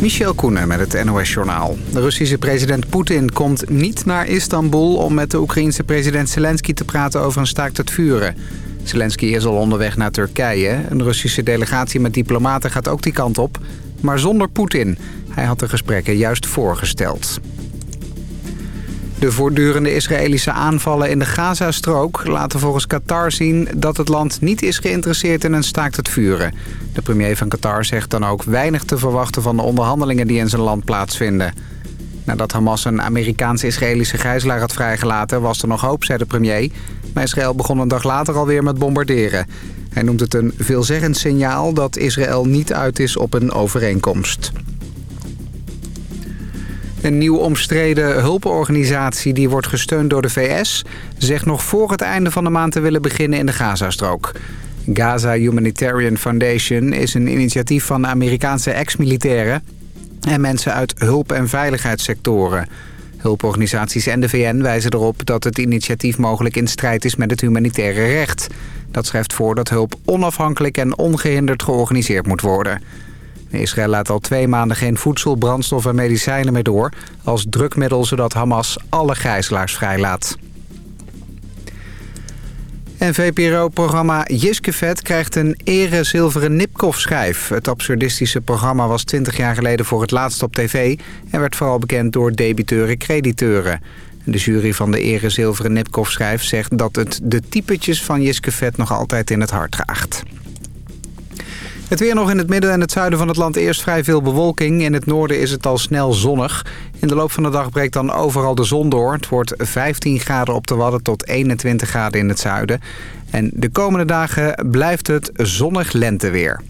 Michel Koenen met het NOS-journaal. De Russische president Poetin komt niet naar Istanbul... om met de Oekraïense president Zelensky te praten over een staakt het vuren. Zelensky is al onderweg naar Turkije. Een Russische delegatie met diplomaten gaat ook die kant op. Maar zonder Poetin. Hij had de gesprekken juist voorgesteld. De voortdurende Israëlische aanvallen in de Gazastrook laten volgens Qatar zien dat het land niet is geïnteresseerd in een staakt het vuren. De premier van Qatar zegt dan ook weinig te verwachten van de onderhandelingen die in zijn land plaatsvinden. Nadat Hamas een Amerikaans-Israëlische gijzelaar had vrijgelaten was er nog hoop, zei de premier. Maar Israël begon een dag later alweer met bombarderen. Hij noemt het een veelzeggend signaal dat Israël niet uit is op een overeenkomst. Een nieuw omstreden hulporganisatie die wordt gesteund door de VS... zegt nog voor het einde van de maand te willen beginnen in de Gazastrook. Gaza Humanitarian Foundation is een initiatief van Amerikaanse ex-militairen... en mensen uit hulp- en veiligheidssectoren. Hulporganisaties en de VN wijzen erop dat het initiatief mogelijk in strijd is met het humanitaire recht. Dat schrijft voor dat hulp onafhankelijk en ongehinderd georganiseerd moet worden... Israël laat al twee maanden geen voedsel, brandstof en medicijnen meer door... als drukmiddel zodat Hamas alle gijzelaars vrijlaat. En VPRO-programma Jiskevet krijgt een ere zilveren Nipkoff-schijf. Het absurdistische programma was 20 jaar geleden voor het laatst op tv... en werd vooral bekend door debiteuren-crediteuren. De jury van de ere zilveren Nipkoff-schijf zegt dat het de typetjes van Jiskevet nog altijd in het hart draagt. Het weer nog in het midden en het zuiden van het land eerst vrij veel bewolking. In het noorden is het al snel zonnig. In de loop van de dag breekt dan overal de zon door. Het wordt 15 graden op de Wadden tot 21 graden in het zuiden. En de komende dagen blijft het zonnig lenteweer.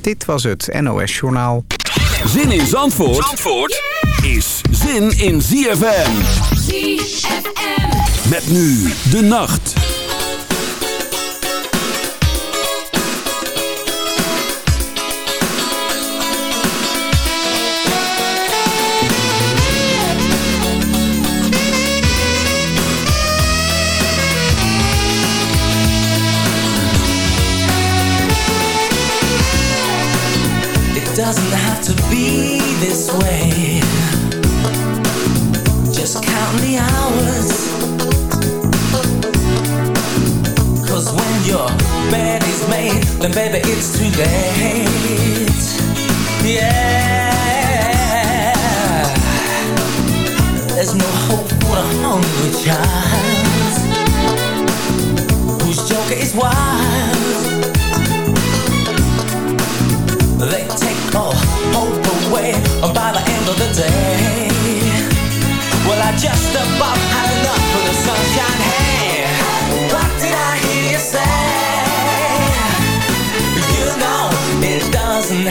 Dit was het NOS Journaal. Zin in Zandvoort, Zandvoort is zin in ZFM. ZFM. Met nu de nacht. It's too late. Yeah. There's no hope for a hungry child whose joker is wild. They take all hope away by the end of the day. Well, I just about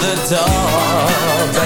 the door,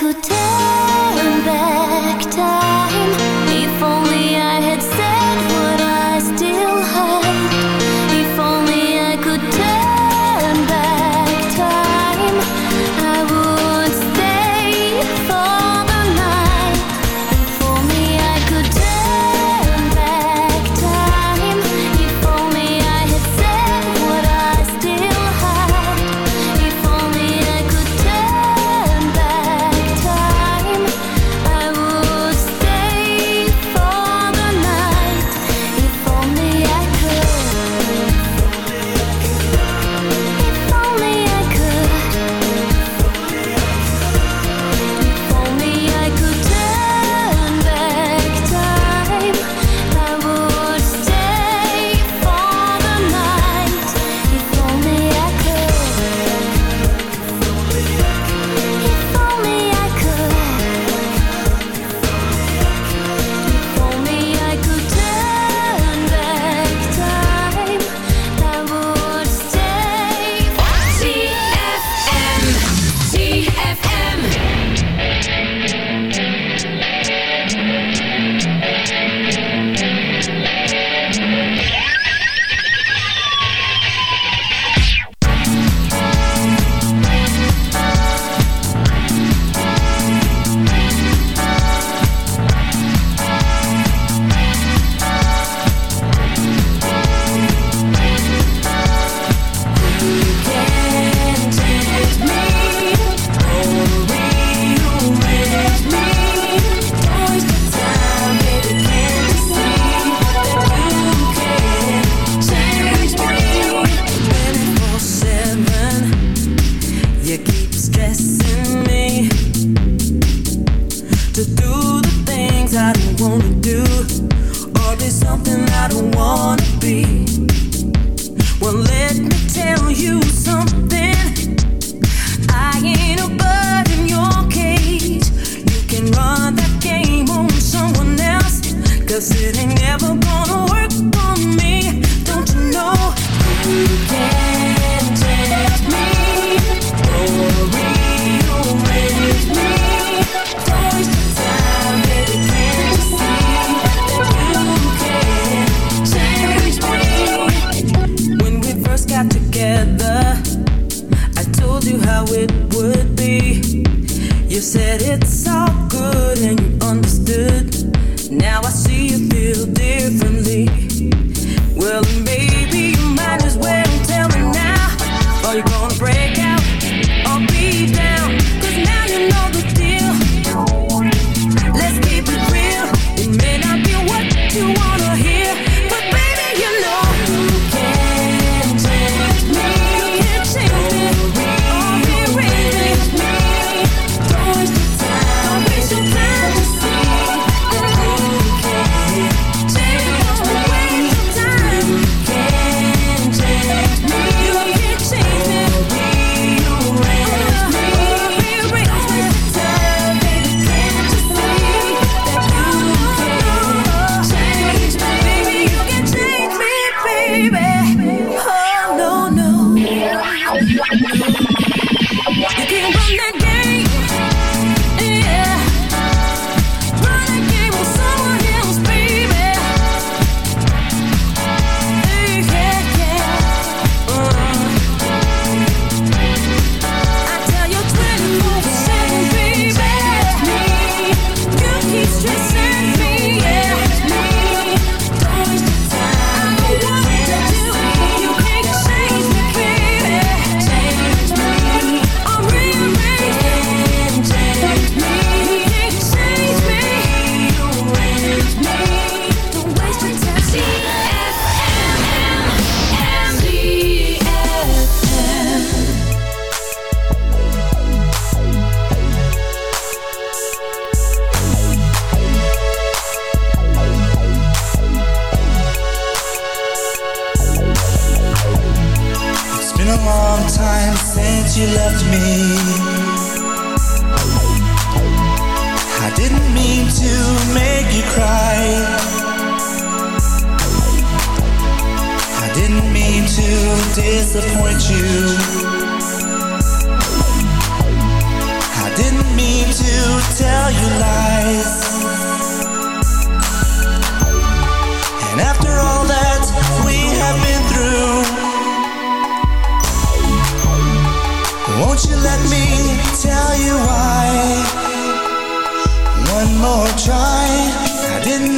Are you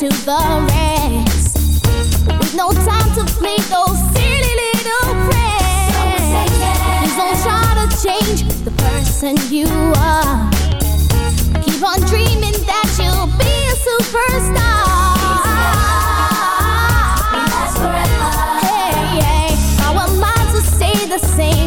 The rest. With no time to play those silly little pranks. Please don't try to change the person you are. Keep on dreaming that you'll be a superstar. Yeah. Our minds will stay the same.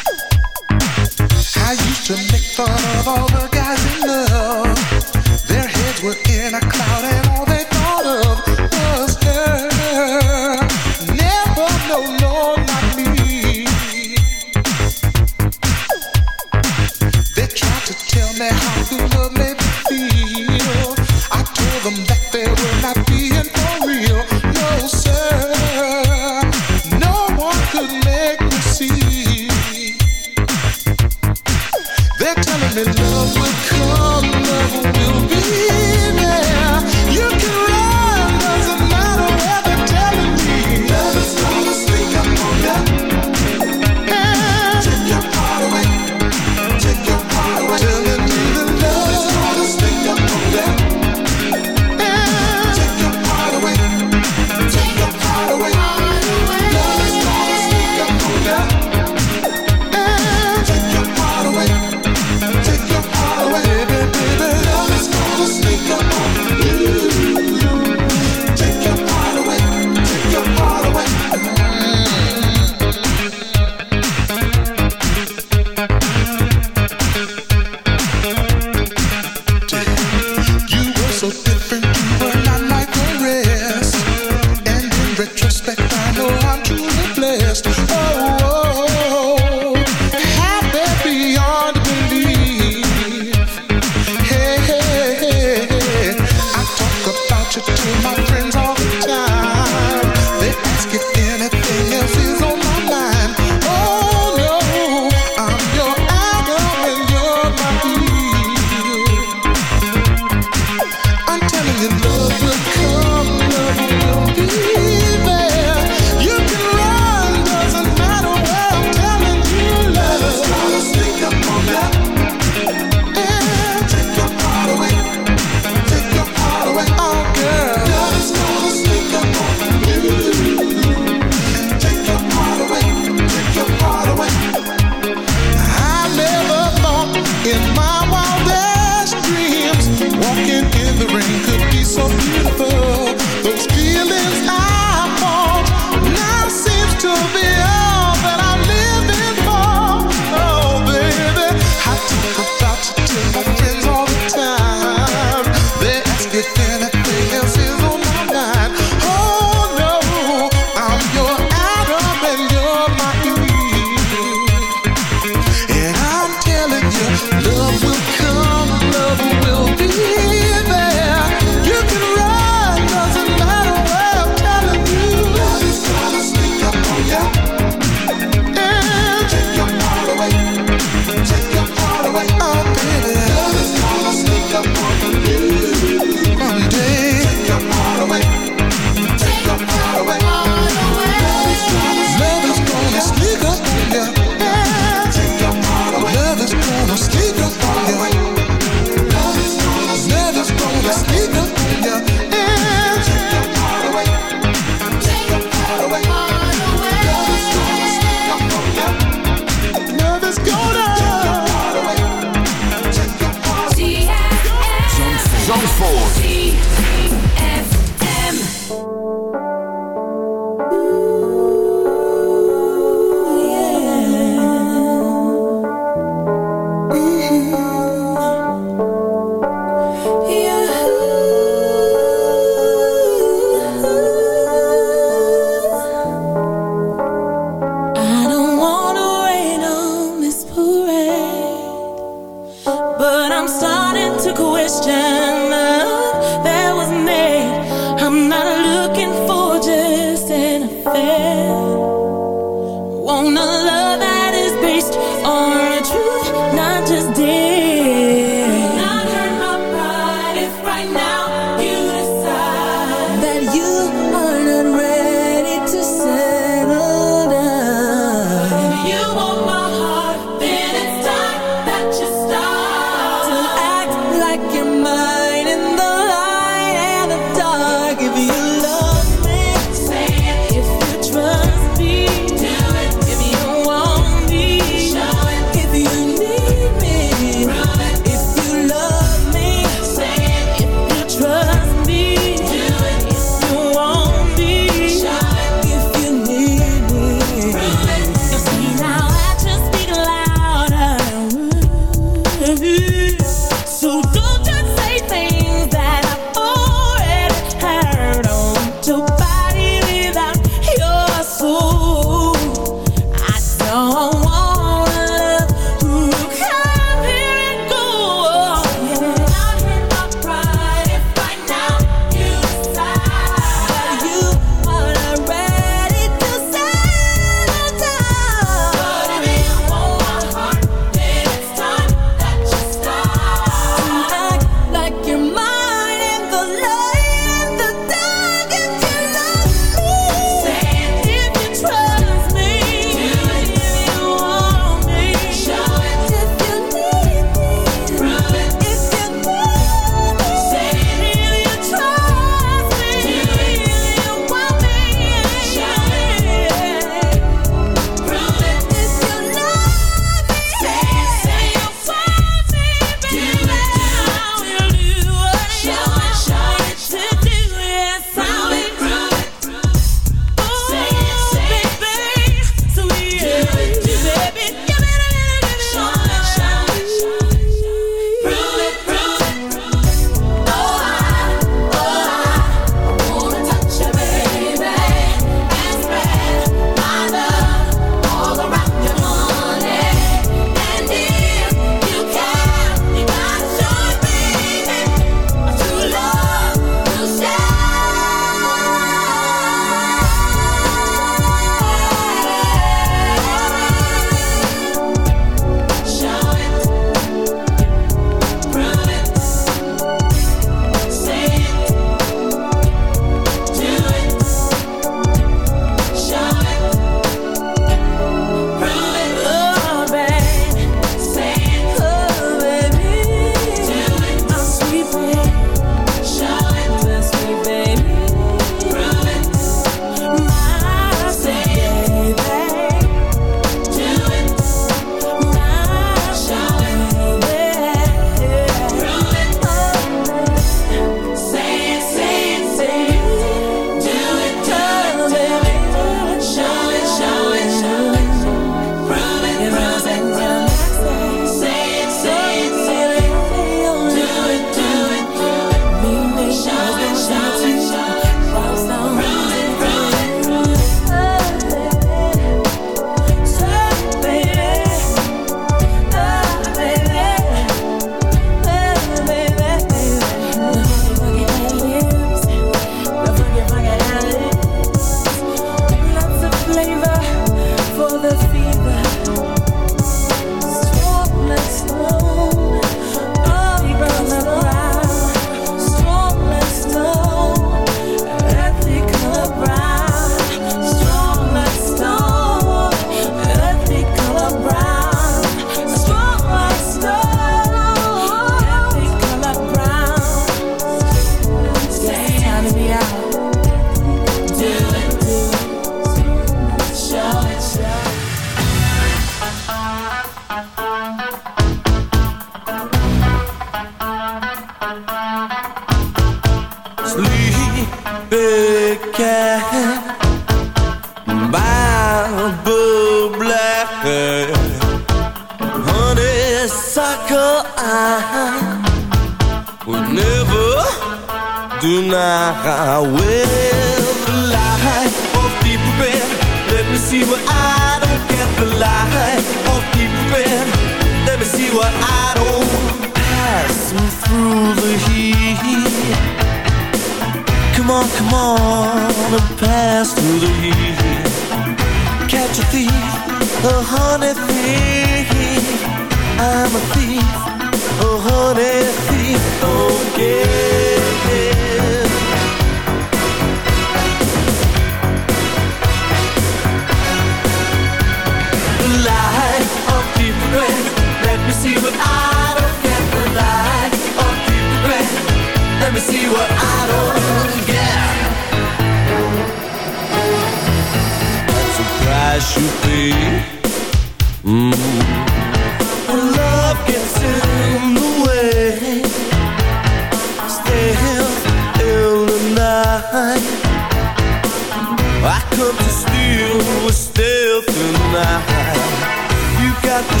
Van